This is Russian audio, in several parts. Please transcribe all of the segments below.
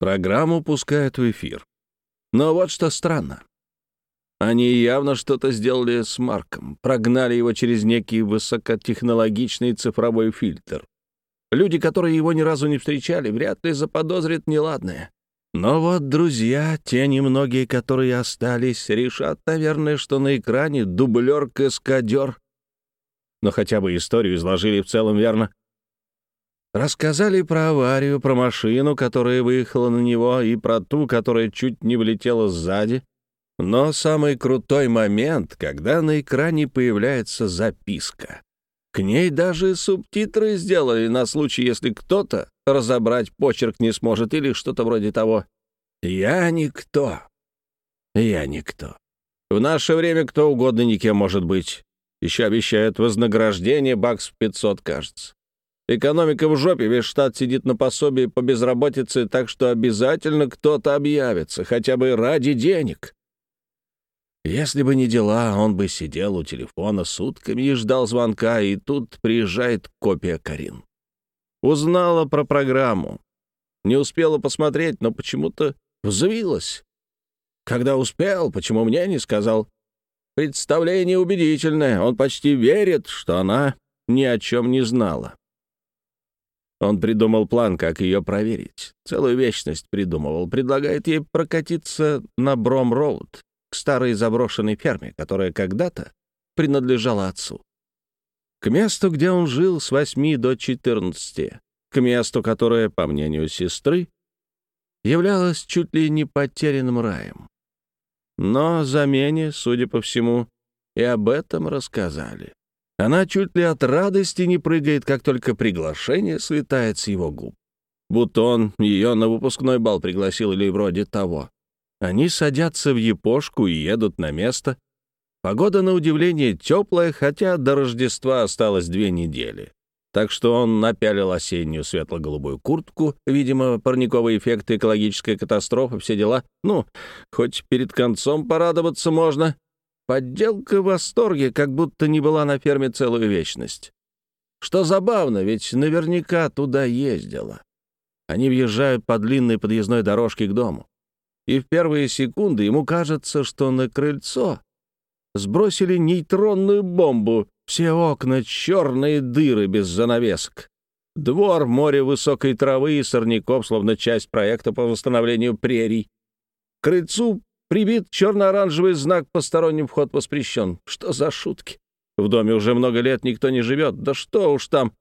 Программу пускают в эфир. Но вот что странно. Они явно что-то сделали с Марком, прогнали его через некий высокотехнологичный цифровой фильтр. Люди, которые его ни разу не встречали, вряд ли заподозрят неладное. Но вот друзья, те немногие, которые остались, решат, наверное, что на экране дублер-каскадер. Но хотя бы историю изложили в целом верно. Рассказали про аварию, про машину, которая выехала на него, и про ту, которая чуть не влетела сзади. Но самый крутой момент, когда на экране появляется записка. К ней даже субтитры сделали на случай, если кто-то разобрать почерк не сможет или что-то вроде того. «Я никто. Я никто. В наше время кто угодно никем может быть. Еще обещают вознаграждение, бакс в 500, кажется. Экономика в жопе, весь штат сидит на пособии по безработице, так что обязательно кто-то объявится, хотя бы ради денег. Если бы не дела, он бы сидел у телефона сутками и ждал звонка, и тут приезжает копия Карин. Узнала про программу. Не успела посмотреть, но почему-то взвилась. Когда успел, почему мне не сказал? Представление убедительное. Он почти верит, что она ни о чем не знала. Он придумал план, как ее проверить. Целую вечность придумывал. Предлагает ей прокатиться на Бром-Роуд к старой заброшенной ферме, которая когда-то принадлежала отцу. К месту, где он жил с 8 до 14, к месту, которое, по мнению сестры, являлось чуть ли не потерянным раем. Но замене, судя по всему, и об этом рассказали. Она чуть ли от радости не прыгает, как только приглашение слетает с его губ. Будто он ее на выпускной бал пригласил или вроде того. Они садятся в япошку и едут на место. Погода, на удивление, теплая, хотя до Рождества осталось две недели. Так что он напялил осеннюю светло-голубую куртку, видимо, парниковый эффект, экологическая катастрофа, все дела. Ну, хоть перед концом порадоваться можно. Подделка в восторге, как будто не была на ферме целую вечность. Что забавно, ведь наверняка туда ездила. Они въезжают по длинной подъездной дорожке к дому и в первые секунды ему кажется, что на крыльцо сбросили нейтронную бомбу, все окна — черные дыры без занавесок. Двор, море высокой травы и сорняков, словно часть проекта по восстановлению прерий. К крыльцу прибит черно-оранжевый знак «Посторонним вход воспрещен». Что за шутки? В доме уже много лет никто не живет. Да что уж там.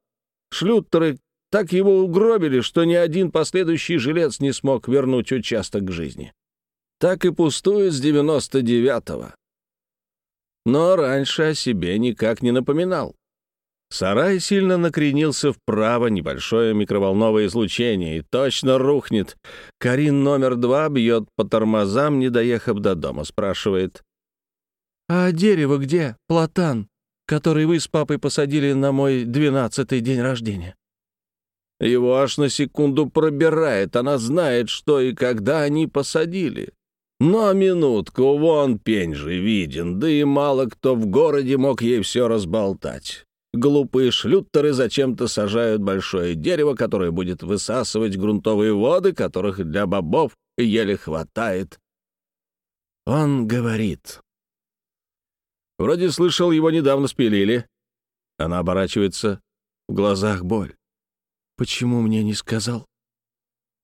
Шлюттеры так его угробили, что ни один последующий жилец не смог вернуть участок к жизни так и пустует с 99-го. Но раньше о себе никак не напоминал. Сарай сильно накренился вправо, небольшое микроволновое излучение, и точно рухнет. Карин номер два бьет по тормозам, не доехав до дома, спрашивает. «А дерево где, платан, который вы с папой посадили на мой двенадцатый день рождения?» Его аж на секунду пробирает, она знает, что и когда они посадили. Но минутку, вон пень же виден, да и мало кто в городе мог ей все разболтать. Глупые шлюттеры зачем-то сажают большое дерево, которое будет высасывать грунтовые воды, которых для бобов еле хватает. Он говорит. Вроде слышал, его недавно спилили. Она оборачивается, в глазах боль. Почему мне не сказал?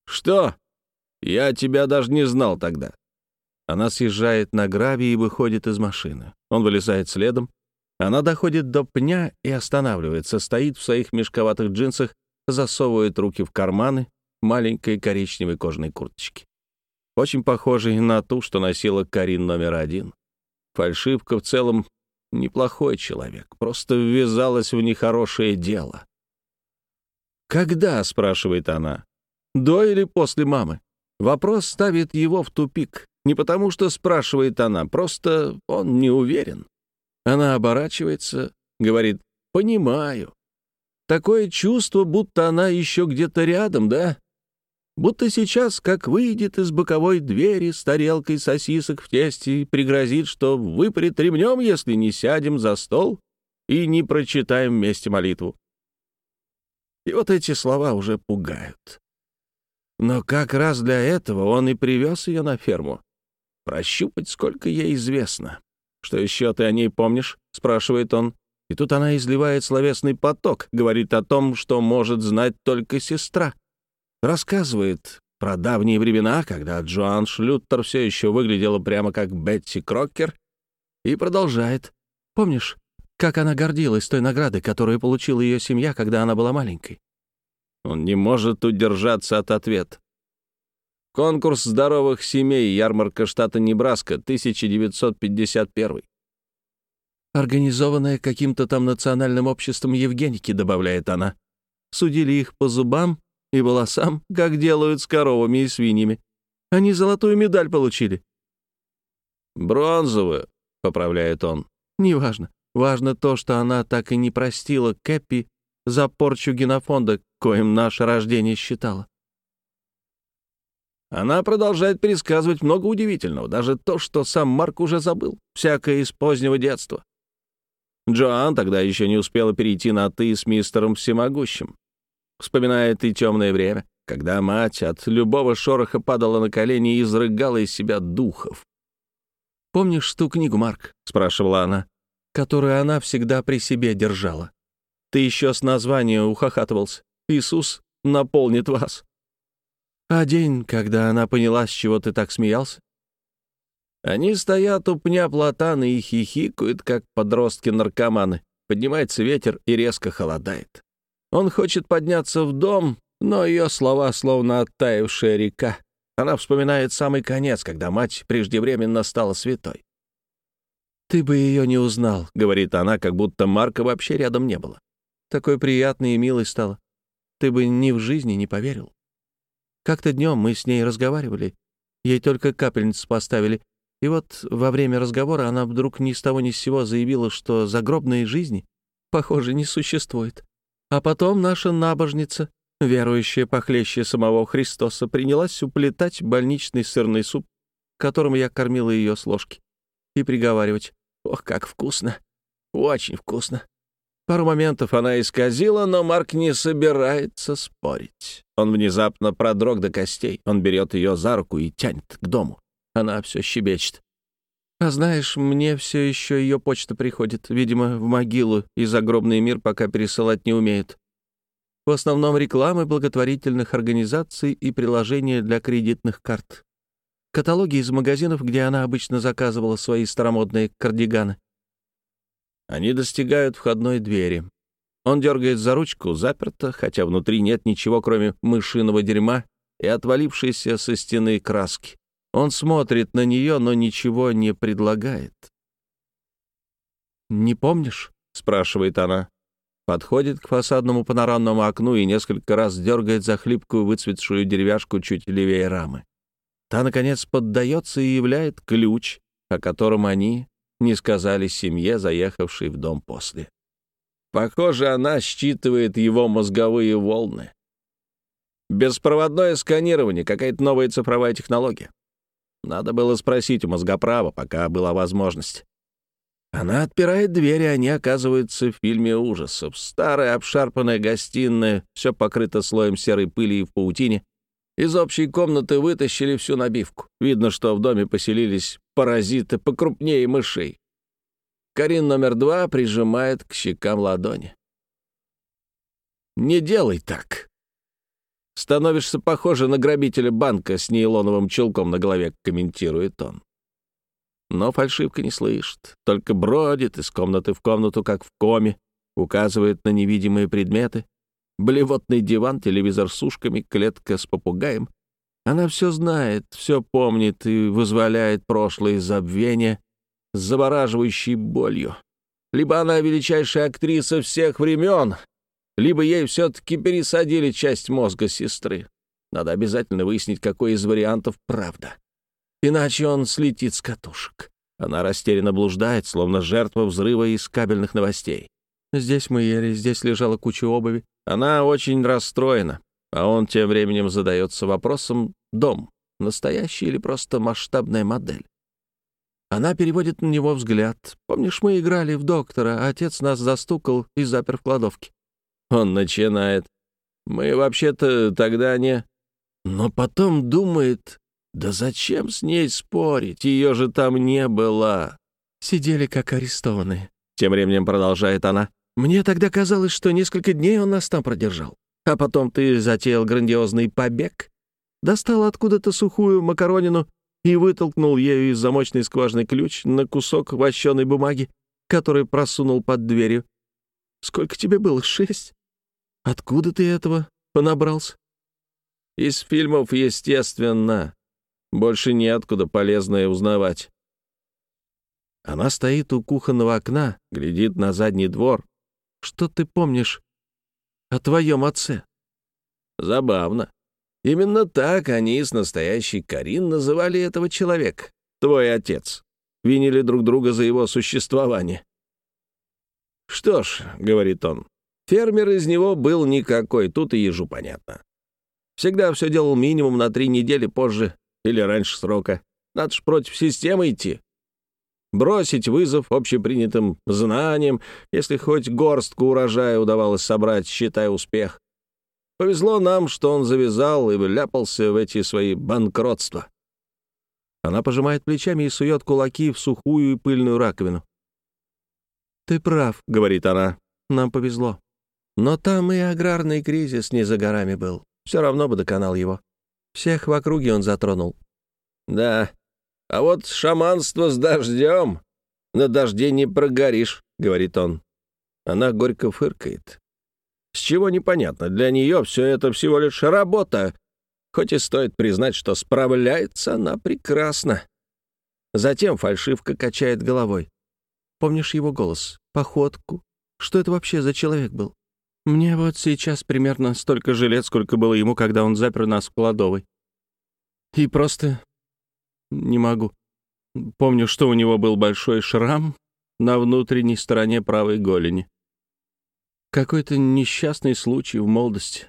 Что? Я тебя даже не знал тогда. Она съезжает на гравий и выходит из машины. Он вылезает следом. Она доходит до пня и останавливается, стоит в своих мешковатых джинсах, засовывает руки в карманы маленькой коричневой кожаной курточки. Очень похожей на ту, что носила Карин номер один. Фальшивка в целом неплохой человек, просто ввязалась в нехорошее дело. «Когда?» — спрашивает она. «До или после мамы?» Вопрос ставит его в тупик. Не потому, что спрашивает она, просто он не уверен. Она оборачивается, говорит «понимаю». Такое чувство, будто она еще где-то рядом, да? Будто сейчас, как выйдет из боковой двери с тарелкой сосисок в тесте и пригрозит, что выпрет ремнем, если не сядем за стол и не прочитаем вместе молитву. И вот эти слова уже пугают. Но как раз для этого он и привез ее на ферму. Прощупать, сколько ей известно. «Что еще ты о ней помнишь?» — спрашивает он. И тут она изливает словесный поток, говорит о том, что может знать только сестра. Рассказывает про давние времена, когда Джоан Шлюттер все еще выглядела прямо как Бетти Крокер, и продолжает. Помнишь, как она гордилась той наградой, которую получила ее семья, когда она была маленькой? Он не может удержаться от ответа. Конкурс здоровых семей, ярмарка штата Небраска, 1951. Организованная каким-то там национальным обществом Евгеники, добавляет она. Судили их по зубам и волосам, как делают с коровами и свиньями. Они золотую медаль получили. «Бронзовую», — поправляет он. «Неважно. Важно то, что она так и не простила Кэппи за порчу генофонда, коим наше рождение считала. Она продолжает пересказывать много удивительного, даже то, что сам Марк уже забыл, всякое из позднего детства. Джоан тогда еще не успела перейти на «ты» с мистером Всемогущим. Вспоминает и темное время, когда мать от любого шороха падала на колени и изрыгала из себя духов. «Помнишь ту книгу, Марк?» — спрашивала она, которую она всегда при себе держала. «Ты еще с названия ухахатывался. Иисус наполнит вас». «А день, когда она поняла, с чего ты так смеялся?» Они стоят у пня платана и хихикают, как подростки-наркоманы. Поднимается ветер и резко холодает. Он хочет подняться в дом, но ее слова словно оттаившая река. Она вспоминает самый конец, когда мать преждевременно стала святой. «Ты бы ее не узнал», — говорит она, как будто Марка вообще рядом не было. «Такой приятной и милой стала. Ты бы ни в жизни не поверил. Как-то днем мы с ней разговаривали. Ей только капельницу поставили, и вот во время разговора она вдруг ни с того ни с сего заявила, что загробной жизни, похоже, не существует. А потом наша набожница, верующая похлеще самого Христоса, принялась уплетать больничный сырный суп, которым я кормила ее с ложки, и приговаривать «Ох, как вкусно! Очень вкусно!» Пару моментов она исказила, но Марк не собирается спорить. Он внезапно продрог до костей. Он берет ее за руку и тянет к дому. Она все щебечет. А знаешь, мне все еще ее почта приходит, видимо, в могилу, и загробный мир пока пересылать не умеет. В основном рекламы благотворительных организаций и приложения для кредитных карт. Каталоги из магазинов, где она обычно заказывала свои старомодные кардиганы. Они достигают входной двери. Он дергает за ручку, заперто, хотя внутри нет ничего, кроме мышиного дерьма и отвалившейся со стены краски. Он смотрит на нее, но ничего не предлагает. «Не помнишь?» — спрашивает она. Подходит к фасадному панорамному окну и несколько раз дергает за хлипкую выцветшую деревяшку чуть левее рамы. Та, наконец, поддается и являет ключ, о котором они не сказали семье, заехавшей в дом после. Похоже, она считывает его мозговые волны. Беспроводное сканирование, какая-то новая цифровая технология. Надо было спросить у мозгоправа, пока была возможность. Она отпирает дверь, и они оказываются в фильме ужасов. Старая обшарпанная гостиная, все покрыто слоем серой пыли и в паутине. Из общей комнаты вытащили всю набивку. Видно, что в доме поселились паразиты покрупнее мышей. Карин номер два прижимает к щекам ладони. «Не делай так», Становишься похоже на грабителя банка с нейлоновым чулком на голове, комментирует он. Но фальшивка не слышит, только бродит из комнаты в комнату, как в коме, указывает на невидимые предметы. Блевотный диван, телевизор с ушками, клетка с попугаем. Она все знает, все помнит и вызволяет прошлое забвения с завораживающей болью. Либо она величайшая актриса всех времен, либо ей все-таки пересадили часть мозга сестры. Надо обязательно выяснить, какой из вариантов правда. Иначе он слетит с катушек. Она растерянно блуждает, словно жертва взрыва из кабельных новостей. Здесь мы ели, здесь лежала куча обуви. Она очень расстроена, а он тем временем задается вопросом «дом, настоящий или просто масштабная модель?» Она переводит на него взгляд. «Помнишь, мы играли в доктора, а отец нас застукал и запер в кладовке. Он начинает. «Мы вообще-то тогда не...» Но потом думает, да зачем с ней спорить, ее же там не было. Сидели как арестованные. Тем временем продолжает она. Мне тогда казалось, что несколько дней он нас там продержал. А потом ты затеял грандиозный побег, достал откуда-то сухую макаронину и вытолкнул ею из замочной скважины ключ на кусок вощеной бумаги, который просунул под дверью. Сколько тебе было? Шесть? Откуда ты этого понабрался? Из фильмов, естественно. Больше неоткуда полезное узнавать. Она стоит у кухонного окна, глядит на задний двор. Что ты помнишь о твоем отце? Забавно. Именно так они с настоящей Карин называли этого человека. Твой отец. Винили друг друга за его существование. «Что ж», — говорит он, — «фермер из него был никакой, тут и ежу понятно. Всегда все делал минимум на три недели позже или раньше срока. Надо ж против системы идти. Бросить вызов общепринятым знаниям, если хоть горстку урожая удавалось собрать, считай успех. Повезло нам, что он завязал и вляпался в эти свои банкротства. Она пожимает плечами и сует кулаки в сухую и пыльную раковину. «Ты прав», — говорит она, — «нам повезло. Но там и аграрный кризис не за горами был. Все равно бы доконал его. Всех в округе он затронул». «Да, а вот шаманство с дождем. На дожде не прогоришь», — говорит он. Она горько фыркает. С чего непонятно, для нее все это всего лишь работа, хоть и стоит признать, что справляется она прекрасно. Затем фальшивка качает головой. Помнишь его голос, походку? Что это вообще за человек был? Мне вот сейчас примерно столько же лет, сколько было ему, когда он запер нас в кладовой. И просто не могу. Помню, что у него был большой шрам на внутренней стороне правой голени. Какой-то несчастный случай в молодости.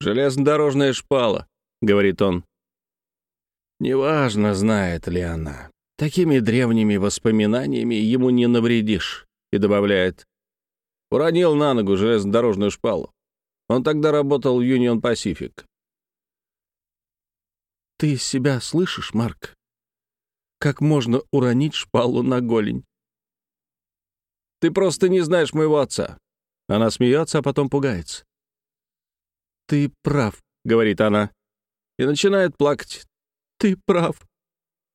«Железнодорожная шпала», — говорит он. Неважно, знает ли она. Такими древними воспоминаниями ему не навредишь. И добавляет. Уронил на ногу железнодорожную шпалу. Он тогда работал в Union Pacific. Ты себя слышишь, Марк? Как можно уронить шпалу на голень? Ты просто не знаешь моего отца. Она смеется, а потом пугается. Ты прав, говорит она, и начинает плакать. Ты прав.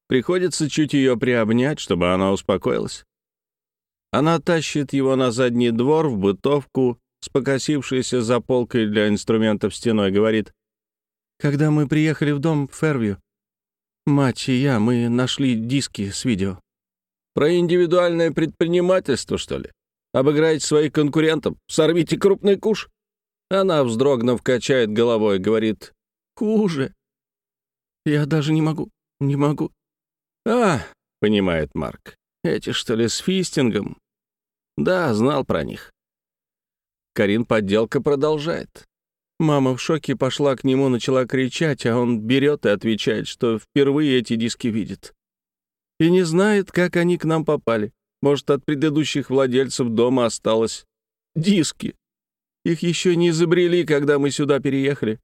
Приходится чуть ее приобнять, чтобы она успокоилась. Она тащит его на задний двор в бытовку с покосившейся за полкой для инструментов стеной, говорит, «Когда мы приехали в дом Фервью, мать и я, мы нашли диски с видео». «Про индивидуальное предпринимательство, что ли? Обыграете своих конкурентов? Сорвите крупный куш?» Она, вздрогнув, качает головой, говорит, «Хуже. Я даже не могу, не могу. «А, — понимает Марк, — эти, что ли, с фистингом?» «Да, знал про них». Карин подделка продолжает. Мама в шоке пошла к нему, начала кричать, а он берет и отвечает, что впервые эти диски видит. И не знает, как они к нам попали. Может, от предыдущих владельцев дома осталось. Диски. Их еще не изобрели, когда мы сюда переехали.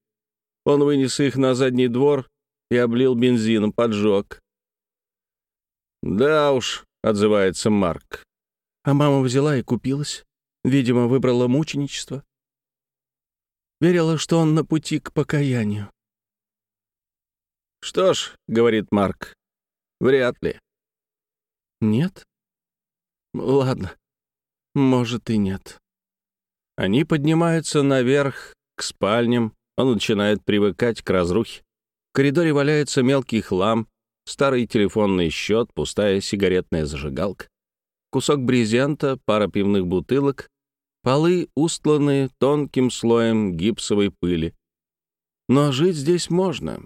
Он вынес их на задний двор и облил бензином, поджег. «Да уж», — отзывается Марк. А мама взяла и купилась. Видимо, выбрала мученичество. Верила, что он на пути к покаянию. «Что ж», — говорит Марк, — «вряд ли». «Нет? Ладно, может и нет». Они поднимаются наверх, к спальням, он начинает привыкать к разрухе. В коридоре валяется мелкий хлам, старый телефонный счет, пустая сигаретная зажигалка, кусок брезента, пара пивных бутылок, полы устланы тонким слоем гипсовой пыли. Но жить здесь можно.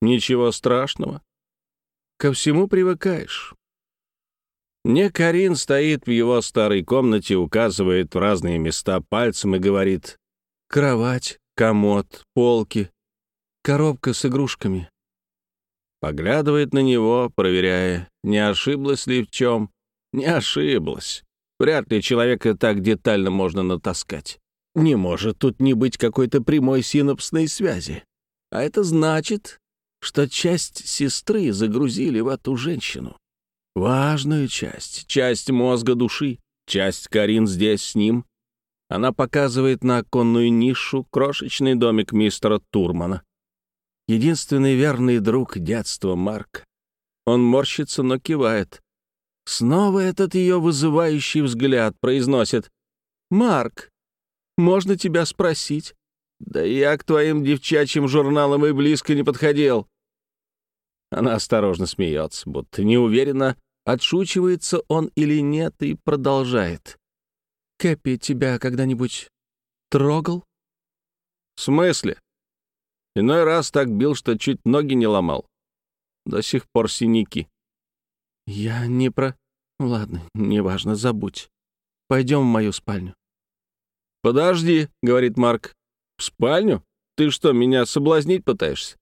Ничего страшного. Ко всему привыкаешь. Не Карин стоит в его старой комнате, указывает в разные места пальцем и говорит «Кровать, комод, полки, коробка с игрушками. Поглядывает на него, проверяя, не ошиблась ли в чем. Не ошиблась. Вряд ли человека так детально можно натаскать. Не может тут не быть какой-то прямой синапсной связи. А это значит, что часть сестры загрузили в эту женщину. Важную часть, часть мозга души, часть Карин здесь с ним. Она показывает на оконную нишу крошечный домик мистера Турмана. Единственный верный друг детства Марк. Он морщится, но кивает. Снова этот ее вызывающий взгляд произносит. «Марк, можно тебя спросить?» «Да я к твоим девчачьим журналам и близко не подходил». Она осторожно смеется, будто не уверена, отшучивается он или нет, и продолжает. «Кэппи тебя когда-нибудь трогал?» «В смысле?» Иной раз так бил, что чуть ноги не ломал. До сих пор синяки. «Я не про... Ладно, неважно, забудь. Пойдем в мою спальню». «Подожди», — говорит Марк. «В спальню? Ты что, меня соблазнить пытаешься?»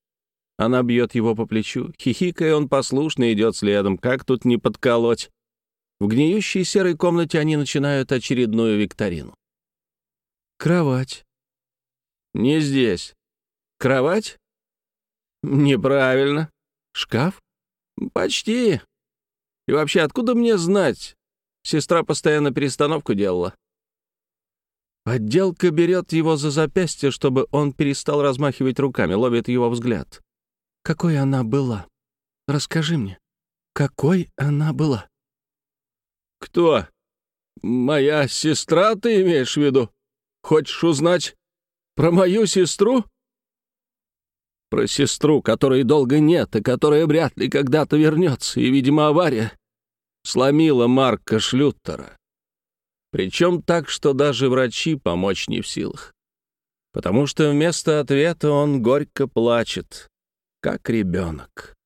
Она бьет его по плечу. Хихикая, он послушно идет следом. Как тут не подколоть? В гниющей серой комнате они начинают очередную викторину. «Кровать». «Не здесь». «Кровать?» «Неправильно». «Шкаф?» «Почти. И вообще, откуда мне знать? Сестра постоянно перестановку делала». Отделка берет его за запястье, чтобы он перестал размахивать руками, ловит его взгляд. Какой она была? Расскажи мне, какой она была? Кто? Моя сестра, ты имеешь в виду? Хочешь узнать про мою сестру? Про сестру, которой долго нет, и которая вряд ли когда-то вернется, и, видимо, авария сломила Марка Шлюттера. Причем так, что даже врачи помочь не в силах. Потому что вместо ответа он горько плачет как ребенок.